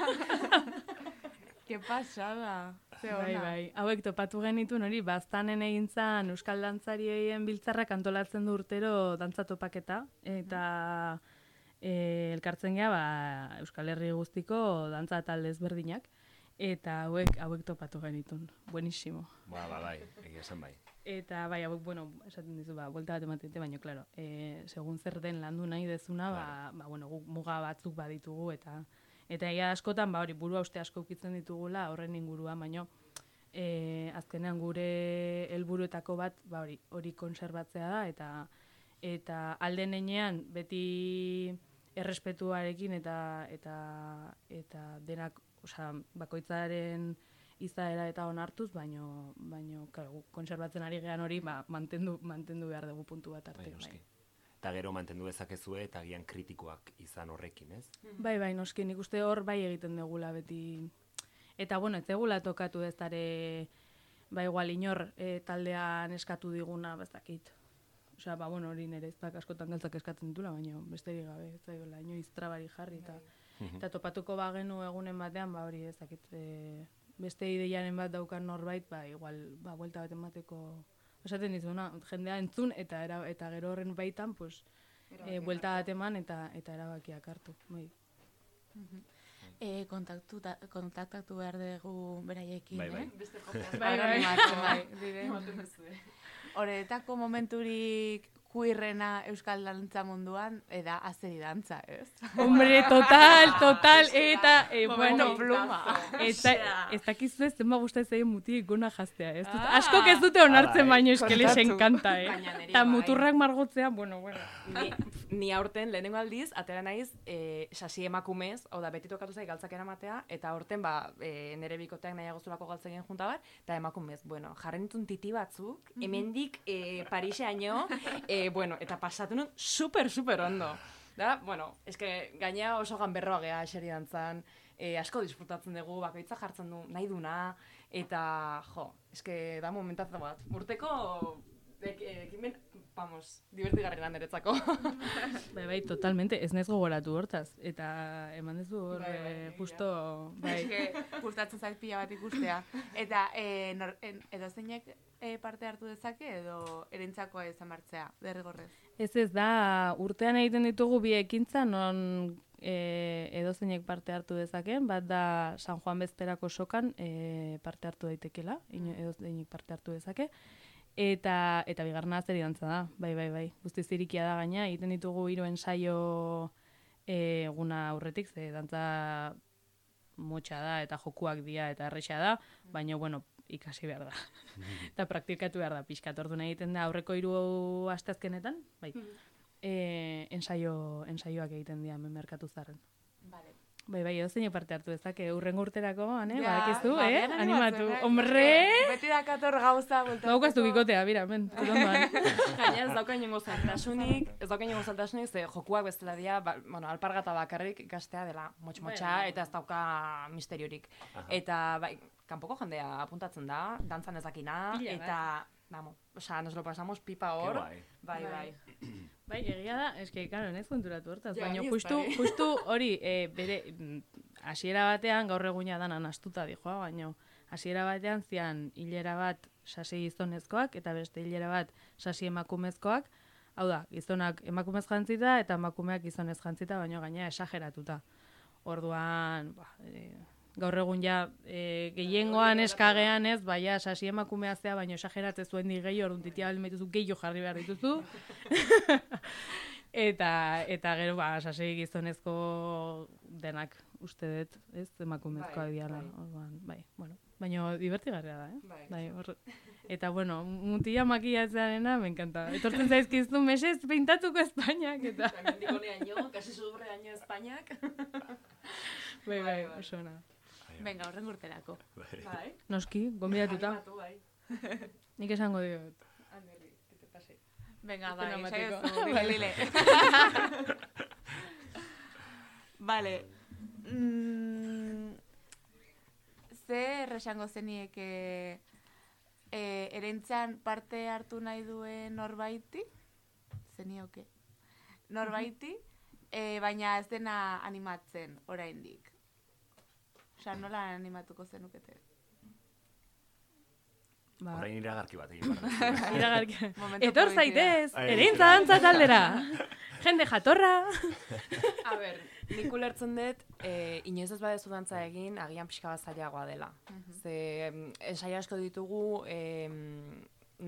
Ke pasada. Ze Bai, ona. bai. Hauek topatu genituen hori, baztanen egin zan Euskal Dantzarien biltzarrak antolatzen du urtero dantza topaketa, eta e, elkartzen gea, ba, Euskal Herri guztiko dantza talde ezberdinak, eta hauek, hauek topatu genituen. Buenísimo. Ba, ba, bai, egia esan bai. Eta bai, hauek, bueno, esaten dizu, ba, buelta bat ematen baina, claro, e, segun zer den landu nahi dezuna, ba, ba, bueno, guk muga batzuk baditugu, eta eta ia askotan, ba, hori, burua uste asko ukitzen ditugula, horren inguruan, baino, e, azkenean gure helburuetako bat, ba, hori, hori konserbatzea da, eta eta alden heinean beti errespetuarekin eta eta eta denak, osea, bakoitzaren izaera eta onartuz, baino baino claro, guk kontserbatzen ari gean hori, ba, mantendu mantendu behar dugu puntu bat arte, Bai, bai. noski. Eta gero mantendu dezakezue eta agian kritikoak izan horrekin, ez? Bai, bai, noski, nik uste hor bai egiten dugula beti. Eta, bueno, ez egula tokatu ez dare, ba, igual inor e, taldean eskatu diguna, bazakit. Osea, ba, bueno, hori nire ez askotan galtzak eskatzen ditula, baina besterik gabe, ez da, inoiz trabari jarri, eta, eta topatuko bagenu egunen batean, ba, hori ez dakit, e, beste ideiaren bat daukan norbait, ba, igual, ba, buelta bat emateko, esaten dizuna, jendea entzun, eta era, eta gero horren baitan, pues, e, buelta bat eman eta eta erabakiak hartu. Bai. E, kontaktu, kontaktatu behar dugu beraiekin, Bai, bai. eh? Bai, bai, Animatzen, bai. Horretako momenturik kuirrena Euskal Dantza munduan, eda azeri dantza, ez? Hombre, total, total, eta, e, bueno, pluma. eta ez dakizu ez zenba gustatzen zaien mutik gona jastea, ez dut, askok ez dute onartzen eh. baino eske les Kontatu. encanta, eh. Eta bai. muturrak margotzea, bueno, bueno. ni, ni aurten lehenengo aldiz, atera naiz, e, sasi emakumez, hau da, beti tokatu zai galtzak eramatea, eta aurten, ba, e, nere bikoteak nahiago zulako galtzak egin junta bat, eta emakumez, bueno, jarren titi batzuk, hemendik e, Pariseaino, e, bueno, eta pasatu nun super, super ondo. Da, bueno, eske gaina oso ganberroa gea eseri dantzan, e, asko disfrutatzen dugu, bakoitza jartzen du nahi duna, eta, jo, eske da momentazo bat. Urteko ek- ekimen, vamos, divertigarrena niretzako. Bai, bai, totalmente, ez nez gogoratu hortaz. Eta eman duzu hor, Bai, bai, eh, egia. justo, bai. Eske, gustatzen zait pila bat ikustea. Eta e, nor, en, edo zeinek e, parte hartu dezake edo erintzakoa izan martzea, derrigorrez. Ez ez da, urtean egiten ditugu bi ekintza, non e, edozeinek parte hartu dezaken, bat da San Juan Bezperako sokan e, parte hartu daitekela, ino, edozeinek parte hartu dezake, eta eta bigarna azeri dantza da, bai, bai, bai, guztiz irikia da gaina, egiten ditugu hiru ensaio e, eguna aurretik, ze dantza motxa da eta jokuak dira eta erresa da, baina bueno, ikasi behar da. eta praktikatu behar da, pixkat orduan egiten da aurreko hiru asteazkenetan, bai. E, ensaio, ensaioak egiten dira hemen merkatu zarren. Vale. Bai, bai, edo parte hartu dezake, urrengo urterako, ane, Ja, badakizu, bai, eh? Animatu. eh? Hombre! Beti dakator gauza, bueltatzeko. Baukaztu bikotea, bira, men, zutondoan. Gaina ez dauka inongo zailtasunik, ez dauka inongo zailtasunik, ze jokuak bestela dira, ba, bueno, alpargata bakarrik ikastea dela motx-motxa, eta ez dauka misteriorik. Eta, bai, kanpoko jendea apuntatzen da, dantzan ezakina, Pila, eta, vamos, osea, nos lo pasamos pipa hor. guai. Bai, bai. Bai, egia da, eske, karo, nez konturatu hortaz, Ja, baina justu, bai. justu hori, e, bere, mm, hasiera batean, gaur eguna danan astuta dijoa, baina hasiera batean zian hilera bat sasi gizonezkoak, eta beste hilera bat sasi emakumezkoak, hau da, gizonak emakumez jantzita, eta emakumeak gizonez jantzita, baina gaina esageratuta. Orduan, ba, e, gaur egun ja, e, gehiengoan eskagean ez, baina sasi emakumea zea, baina esageratzen zuen di gehi, orduan titia bali dituzu gehiago jarri behar dituzu. eta, eta gero, ba, sasi gizonezko denak uste dut, ez, emakumezkoa Bai, diala. bai. Bai, bueno, baina divertigarria da, eh? Bai. hor, eta, bueno, mutila makiatzearena, me encanta. Etortzen zaizkizu, mesez, pintatuko Espainiak, eta... Hemendik honeaino, kasi sudurreaino Espainiak. bai, bai, bai. ona. Venga, horren urterako. Bai. Noski, gonbidatuta. Animatu, bai. Nik esango diot. Anderri, que te pase. Venga, bai, saiozu, dile, dile. Vale. Mm, ze erresango zenieke e, erentzan parte hartu nahi duen norbaiti? Zenioke. Norbaiti, e, baina ez dena animatzen oraindik. Osea, nola animatuko zenukete? Ba, Orain iragarki bat egin behar iragarki. Etor zaitez, Ai, ereintza dantza taldera. Jende jatorra. A ber, nik ulertzen dut, e, inoiz ez badezu dantza egin, agian pixka bat zailagoa dela. Ze, em, ensaio asko ditugu, em,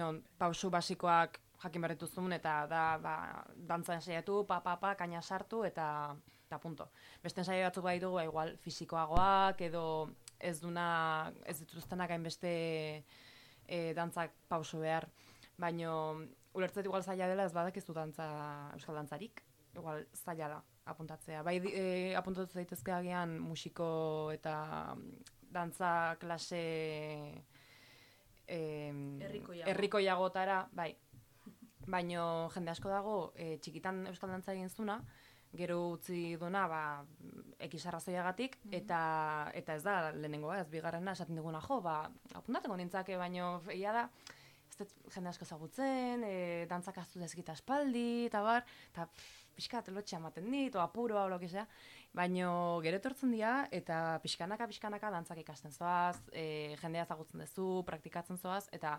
non, pausu basikoak jakin behar dituzun, eta da, ba, dantza ensaiatu, pa, pa, pa, kaina sartu, eta, eta punto. Beste ensaio batzuk bai dugu, ba, igual, fisikoagoak, edo ez duna, ez dituztenak hainbeste e, dantzak pauso behar. Baino, ulertzet igual zaila dela ez badakizu dantza, euskal dantzarik, igual zaila da apuntatzea. Bai, e, apuntatu daitezke agian musiko eta dantza klase Herrikoiago. herrikoiagotara, bai. Baino jende asko dago e, txikitan euskal dantza egin zuna, gero utzi duna ba X arrazoiagatik eta eta ez da lehenengoa, ez bigarrena esaten diguna jo, ba apuntateko nintzake, baino egia da ez dut jende asko ezagutzen, e, dantzak aztu dezkita espaldi, eta bar, eta pixkat lotxa ematen dit, o apuroa, o lo que sea. Baino gero etortzen dira, eta pixkanaka, pixkanaka dantzak ikasten zoaz, e, jendea ezagutzen duzu, praktikatzen zoaz, eta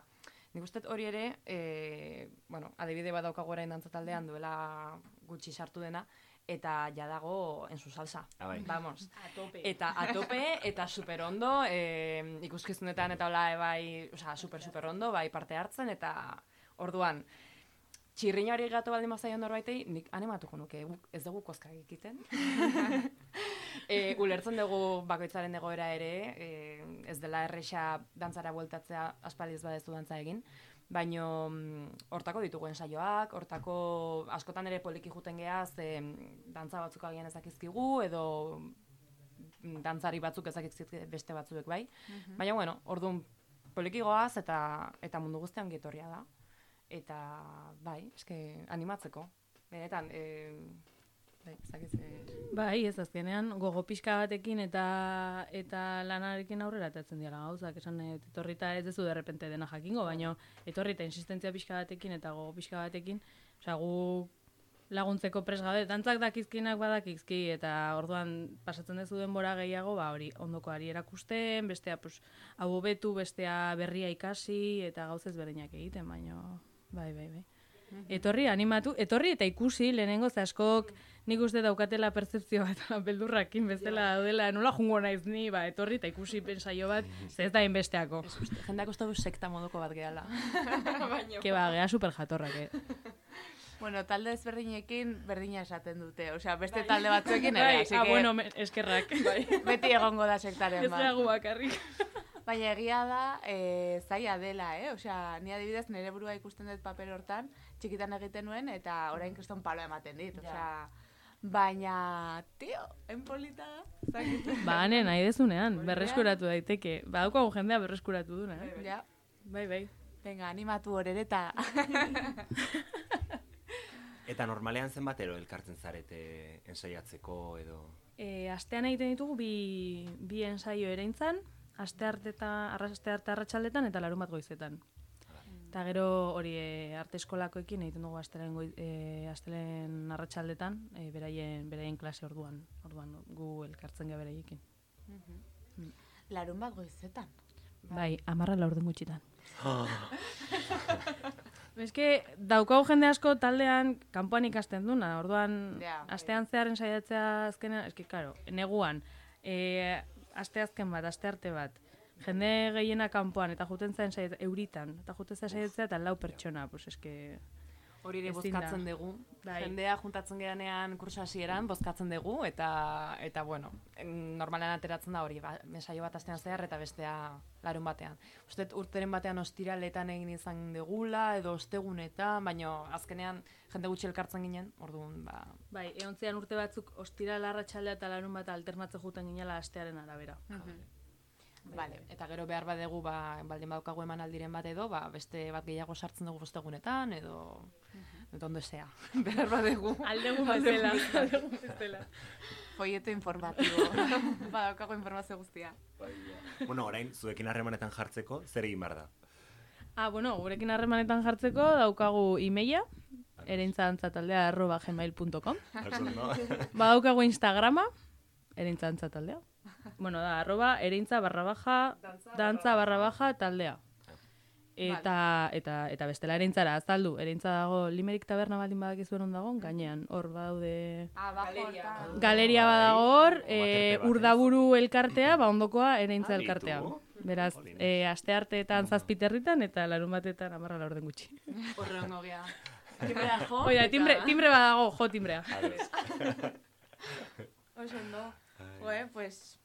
nik uste hori ere, e, bueno, adibide bat daukagu orain dantza taldean duela gutxi sartu dena, eta ja dago en su salsa. Ah, bai. Vamos. A tope. Eta a tope, eta super ondo, e, ikuskizunetan eta hola, e, bai, osea, super, super ondo, bai parte hartzen, eta orduan, txirrina hori gatu baldin mazaion norbaitei, nik animatuko nuke, ez dugu koska egiten. e, ulertzen dugu bakoitzaren egoera ere, e, ez dela erresa dantzara bueltatzea aspaldiz badezu dantza egin, baino mm, hortako ditugu ensaioak, hortako askotan ere poliki juten geaz, e, dantza batzuk agian ezakizkigu, edo mm, dantzari batzuk ezakizkizke beste batzuek bai. Baina bueno, orduan poliki goaz eta, eta mundu guztian getorria da. Eta bai, eske animatzeko. Benetan, e, bai, ez azkenean gogo pixka batekin eta eta lanarekin aurrera atatzen dira gauzak, esan etorrita ez duzu derrepente dena jakingo, baina etorrita insistentzia pixka batekin eta gogo pixka batekin, osea gu laguntzeko pres gaude, dantzak dakizkinak badakizki eta orduan pasatzen duzu denbora gehiago, ba hori ondokoari erakusten, bestea pues hau hobetu, bestea berria ikasi eta gauzez berdinak egiten, baina bai, bai, bai. Etorri, animatu, etorri eta ikusi lehenengo ze askok nik uste daukatela pertzepzio bat beldurrakin bezala daudela, nola jungo naiz ni, ba, etorri eta ikusi pensaio bat, ze ez da inbesteako. uste, jendeak uste du sekta moduko bat gehala. Baina, Ke ba, gea super jatorrak, eh? Bueno, talde ezberdinekin berdina esaten dute. Osea, beste talde batzuekin ere, Bai, así ah, que bueno, me- eskerrak. Bai. beti egongo da sektaren Ez bat. dago bakarrik. Baina egia da, e, zaila dela, eh? Osea, ni adibidez nire burua ikusten dut paper hortan, txikitan egiten nuen, eta orain kriston palo ematen dit. Osea, baina, tio, enpolita da. Ba, ane, nahi dezunean, berreskuratu daiteke. Ba, daukagu jendea berreskuratu duna, eh? Ja, Bai, bai. venga, animatu horere eta... Normalean zenbatero elkartzen zarete ensaiatzeko edo... E, astean egiten ditugu bi, bi ensaio ereintzan, aste arte eta arraste arte arratsaldetan eta larun bat goizetan. Eta gero hori e, arte eskolakoekin egiten dugu astelen goi, e, astelen arratsaldetan, e, beraien beraien klase orduan, orduan gu elkartzen ga beraiekin. Larun bat goizetan. Bai, amarra laurden gutxitan. Eske daukau jende asko taldean kanpoan ikasten duna, orduan Ja, bai. astean zehar ensaiatzea azkenean, eske claro, neguan, e, aste azken bat, aste arte bat, jende gehiena kanpoan eta juten zen ensaiatzea euritan, eta juten zen ensaiatzea eta lau pertsona, pues eske hori ere bozkatzen dugu. Bai. Jendea juntatzen geanean kurso hasieran bozkatzen dugu, eta, eta bueno, en- normalean ateratzen da hori, ba, mesaio bat astean zehar eta bestea larun batean. Uste urteren batean ostiraletan egin izan degula, edo ostegunetan, baino azkenean jende gutxi elkartzen ginen, orduan, ba, bai, eontzean urte batzuk ostira larratxaldea eta larun bat alternatzen juten ginela astearen arabera. Vale. Eta gero behar badegu, ba, baldin badaukagu eman aldiren bat edo, ba, beste bat gehiago sartzen dugu bostegunetan, edo, edo ondo esea. behar badegu. Aldegun bezala. Aldegun bezala. Folleto informatibo. Badaukago informazio guztia. bueno, orain, zuekin harremanetan jartzeko, zer egin behar da? Ah, bueno, gurekin harremanetan jartzeko daukagu e-maila, ereintzantzataldea arroba gmail.com. Badaukagu Instagrama, ereintzantza taldea. Bueno, da, arroba ereintza barra baja, dantza barra baja taldea. Eta, eta, eta bestela ereintzara azaldu, ereintza dago limerik taberna baldin badakizuen on dagoen, gainean, hor badaude... Ah, bajo hortan. Galeria Bai. badago hor, e, urdaburu elkartea, ba ondokoa ereintza Ah, elkartea. ditu. Beraz, e, aste arteetan zazpiterritan eta larun batetan amarra laurden gutxi. Horrengo gea. Timbrea jo. Oida, timbre, timbre badago, jo timbrea. Oso ondo. Joe, pues...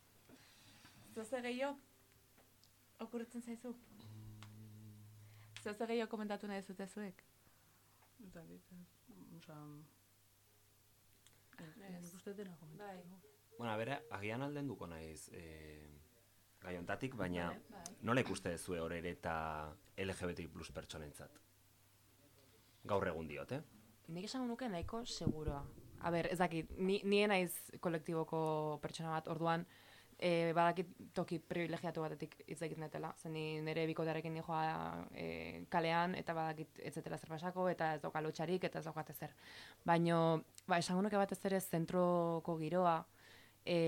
Zoze gehiago? Okurritzen zaizu? Zoze gehiago komentatu nahi zute zuek? Bai. Bueno, a bera, agian alden duko naiz e, gai hontatik, baina nola ikuste zue hor ere eta LGBTI plus pertsonentzat? Gaur egun diot, eh? Nik esango nuke nahiko seguroa. A ber, ez dakit, ni, nien naiz kolektiboko pertsona bat, orduan, e, badakit toki privilegiatu batetik hitz egiten netela. Zen ni nire bikotearekin nijoa e, kalean, eta badakit ez zetela zer pasako, eta ez dauka lotxarik, eta ez daukat ezer. Baino, ba, esango nuke batez ere zentroko giroa, e,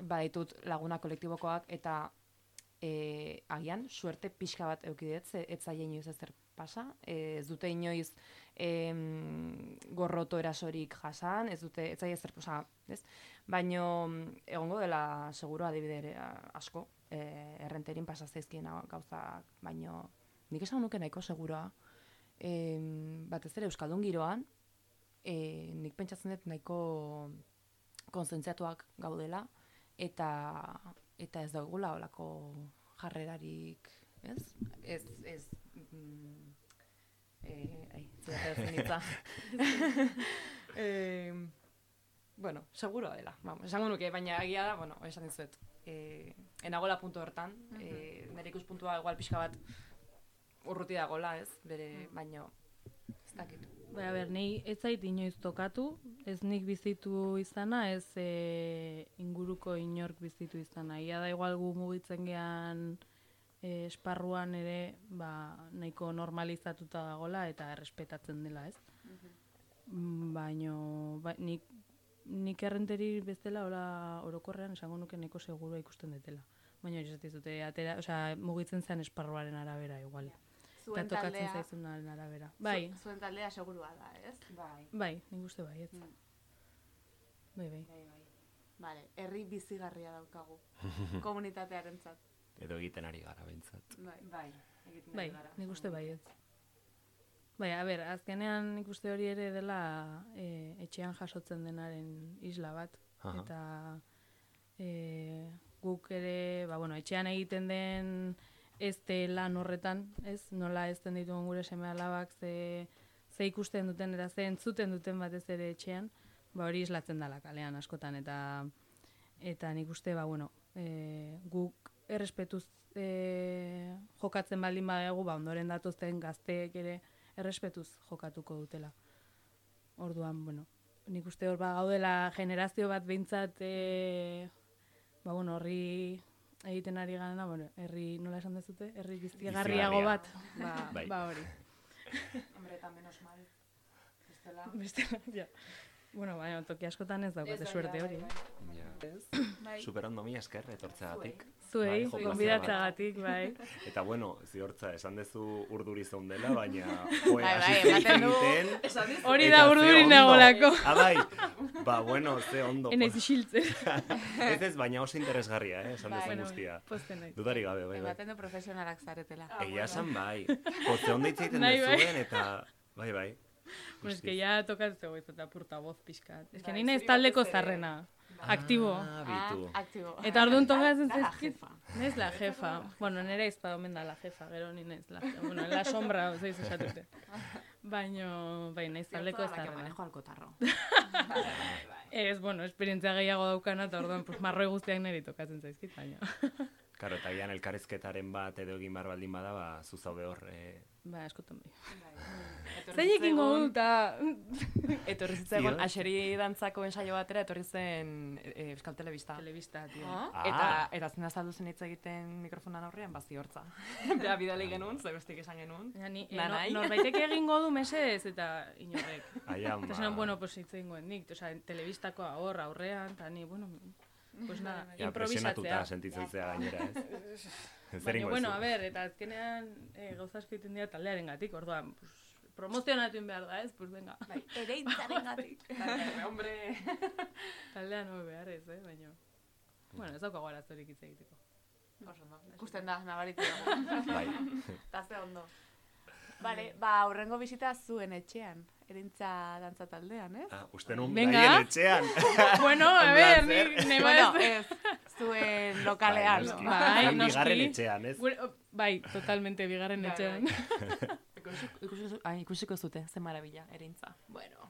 baditut laguna kolektibokoak, eta e, agian suerte pixka bat eukidet, ez zaie inoiz ezer pasa, e, ez dute inoiz em, gorroto erasorik jasan, ez dute, ez zaie ezer, oza, ez? Baino, egongo dela seguro adibide asko, e, errenterin pasa zaizkien hau- gauzak, baino, nik esan nuke nahiko seguroa, em, batez ere Euskaldun giroan, e, nik pentsatzen dut nahiko konzentziatuak gaudela, eta eta ez daugula olako jarrerarik, ez? Ez, ez, mm, eh, ai, hitza. eh, bueno, seguroa dela, vamos, esango nuke, baina egia da, bueno, esan dizuet, eh, enagola puntu hortan, eh, nire ikuspuntua igual pixka bat urruti dagola, ez? Bere, baino, ez dakit. Bai, a ber, nei ez zait inoiz tokatu, ez nik bizitu izana, ez e, inguruko inork bizitu izana. Ia da igual gu mugitzen gean e, esparruan ere, ba, nahiko normalizatuta dagola eta errespetatzen dela, ez? Mm, Baino, ba, nik, nik errenteri bestela hola orokorrean esango nuke nahiko segurua ikusten detela. Baina hori dute, atera, osea, mugitzen zen esparruaren arabera igual. Zuen Eta tokatzen zaizunaren arabera. Bai, zu- zuen taldea segurua da, ez? Bai, bai, nik uste bai, ez. Mm. Bai, bai. bai, bai. Vale, herri bizigarria daukagu. komunitatearentzat. Edo egiten ari gara behintzat. Bai. Bai, egiten Bai, ari gara. nik uste bai ez. Bai, a ber, azkenean nik uste hori ere dela e, etxean jasotzen denaren isla bat. Aha. Eta e, guk ere, ba, bueno, etxean egiten den ezte lan horretan, ez? Nola ezten ditugun gure seme alabak, ze, ze ikusten duten eta ze entzuten duten batez ere etxean, ba hori islatzen dala kalean askotan, eta eta nik uste, ba, bueno, e, guk errespetuz e, jokatzen baldin badegu, ba, ondoren datozten gazteek ere errespetuz jokatuko dutela. Orduan, bueno, nik uste hor ba, gaudela generazio bat behintzat, e, ba, bueno, horri egiten ari gana, bueno, herri, nola esan dezute? Herri biztigarriago bat. Ba, Bai. ba hori. Hombre, eta menos mal. Bestela. Beste, ja. Bueno, baina toki askotan ez daukate Ez, suerte bai, hori. bai, bai. Ja. Bai. Super ondo mila esker etortzeagatik. Zuei, Bai, jo, gonbidatzagatik, bai. Eta bueno, ziortza, esan dezu urduri zeundela, baina joe, Bai, hasi bai, egiten, Hori da urduri nagolako. Ah, bai, ba, bueno, ze ondo. Enaiz isiltzen. ez ez, baina oso interesgarria, eh, esan Bai. dezu Bueno, guztia. Dudari gabe, bai, bai. Ematen du profesionalak zaretela. Egia esan bai. Poze ondo hitz egiten Nahi, bai. dezuen, eta, bai, bai. Bueno, es que ya tokatzen goiz eta portavoz pixkat. Es que ni naiz zuri taldeko zarrena. Aktibo. Ah, bitu. Ah, aktibo. Eta orduan tokatzen Da la zaizkit. jefa. Naiz la jefa. Bueno, nera izpa omen da la jefa, gero ni naiz la jefa. Bueno, en la sombra, zeiz esatute. Baino, bai, naiz taldeko ez la que da. manejo al cotarro. Ez, bueno, esperientzia gehiago daukana, eta orduan, pues, marroi guztiak niri tokatzen zaizkit, baina. Karo, eta gian elkarrizketaren bat edo egin behar baldin bada, ba, zu zaude hor, e, ba, eskotan bai. Zein dut, eta... Etorri zitzaigun, Zio? aseri dantzako ensaio batera, etorri zen e, Euskal Telebista. Telebista, tio. Ah. Eta erazten azaldu zen hitz egiten mikrofonan aurrean, bazi hortza. Bera bidali genuen, zer bestik esan genuen. Ja, ni, e, no, norbaitek egingo du mesedez, eta inorrek. aian, Eta esan, bueno, pues hitz egingoen nik, osea, telebistako hor aurrean, eta ni, bueno, pues nada, ja, improvisatzea. sentitzen zea gainera, ez? Zer Baina, bueno, a ber, eta azkenean e, gauza asko egiten dira taldearen gatik, orduan, pues, promozionatu behar da, ez? Pues venga, Bai, ere intzaren gatik. Hombre. taldean hobe behar ez, eh? Baina, bueno, ez daukago arazorik hitz egiteko. Oso ondo. Ikusten da, nabaritu dago. Bai. Eta ze ondo. Bale, ba, aurrengo bisita zuen etxean. Erintza dantza taldean, ez? Ah, uste nun Venga. etxean. bueno, a ver, plan, zer? ni, ni Bueno, bai, ez, zuen lokalean. noski. Bai, Bai, bigarren noski. etxean, ez? Gure- bai, totalmente, bigarren Bai, etxean. Ikusiko, ah, zute, ze marabila, erintza. Bueno.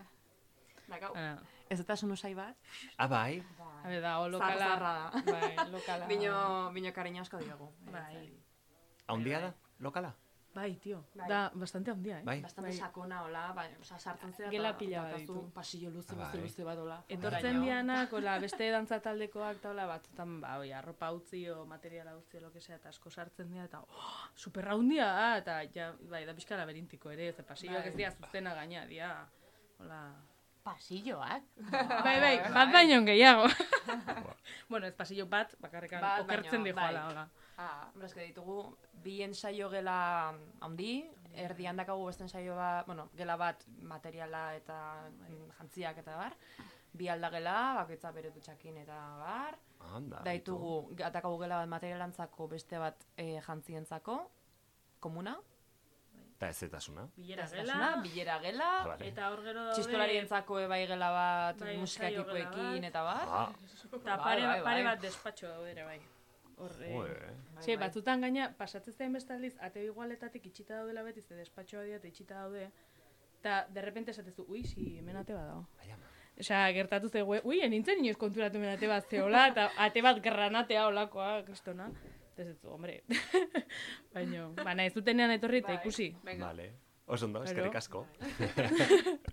Dakau, Ah, ez eta sunu sai bat, Ah, bai? a ver, da, o lokala. Zarra da. Bai, lokala. bino, bino kariño asko diogu. Bai. Haundia da? Lokala? Bai, tio. Bai. Da, bastante handia, eh? Bai? Bastante sakona, hola, bai, oza, sartzen zera. Gela pila daukazu baditu. Pasillo luze, Bai. luze, luze bat, hola. Etortzen dianak, hola, beste dantza taldekoak, eta hola, batzutan, ba, oi, arropa utzi, o materiala utzi, o lo que sea, eta asko sartzen dira, eta, oh, super handia da, eta, ja, bai, da pixka laberintiko ere, ez, pasilloak ez dira zuzena gaina, dira, hola, Pasilloak. bai, bai, bat baino gehiago. bueno, ez pasillo bat, bakarrekan, Bat okertzen bai. hola, hola. Ah, eske ditugu bi ensaio gela handi, erdian dakagu beste ensaio bat, bueno, gela bat materiala eta jantziak eta bar, bi aldagela, bakoitza bere dutxakin eta bar, Anda, daitugu, dakagu gela bat materialantzako beste bat e, jantzientzako, komuna, Eta ez etasuna. Bilera gela, bilera gela, Ah, vale. eta hor gero daude... txistolarientzako ebai gela bat, Bai, musika ekipoekin bat. eta bar. Ah, Eta Bai, pare, bai, pare bai. bat despatxo daude ere, bai. Hor, eh. Sí, bai. batzutan gaina, pasatzen zain beste aldiz, ate igualetatik itxita daudela beti, ze despatxoa dira eta itxita daude, eta derrepente esatezu, ui, si, hemen ate bat dago. Ai, ama. Osea, gertatu zegoe, ui, enintzen inoiz konturatu hemen ate bat zeola, eta ate bat granatea olakoa, kristona. Eta ez dut, hombre, baina, baina ez dutenean etorri eta Bai. ikusi. Venga. Vale. Oso ondo, Claro. eskerrik asko.